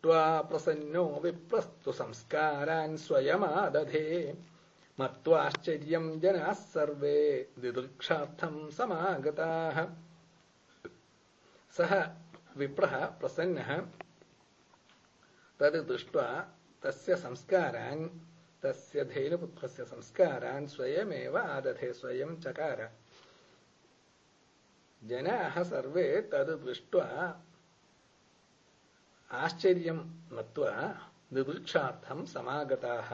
दृष्ट्वा प्रसन्नो विप्रस्तु संस्कारान् स्वयमादधे। मत्वाश्चर्यम् जनाः सर्वे दिदृक्षार्थम् समागताः। सः विप्रः प्रसन्नः। तद् दृष्ट्वा तस्य संस्कारान्, तस्य धेनुपुत्रस्य संस्कारान् स्वयमेव आदधे, स्वयं चकार। जनाः सर्वे तद् दृष्ट्वा आश्चर्यं मत्वा दिदृक्षार्थं समागताः